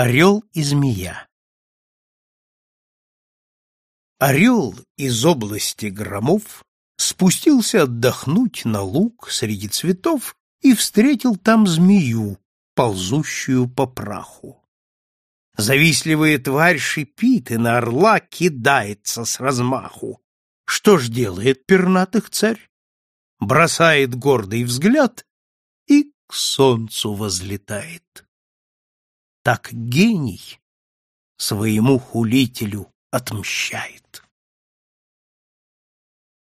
Орел и змея Орел из области громов спустился отдохнуть на луг среди цветов и встретил там змею, ползущую по праху. Завистливая тварь шипит и на орла кидается с размаху. Что ж делает пернатых царь? Бросает гордый взгляд и к солнцу возлетает так гений своему хулителю отмщает.